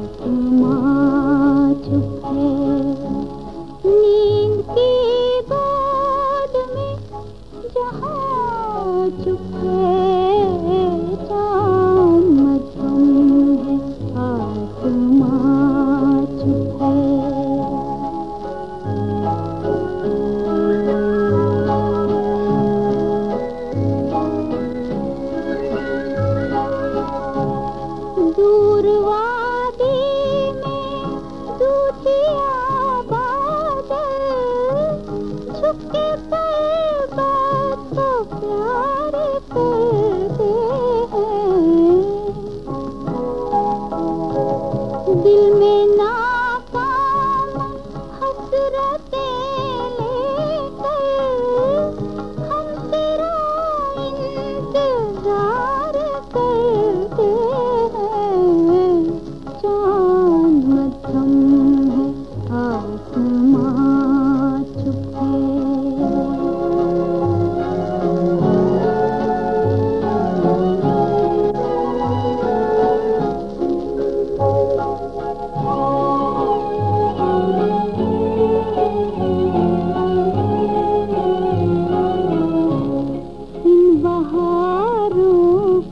嗯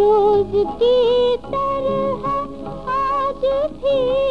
रोज की तरह आज भी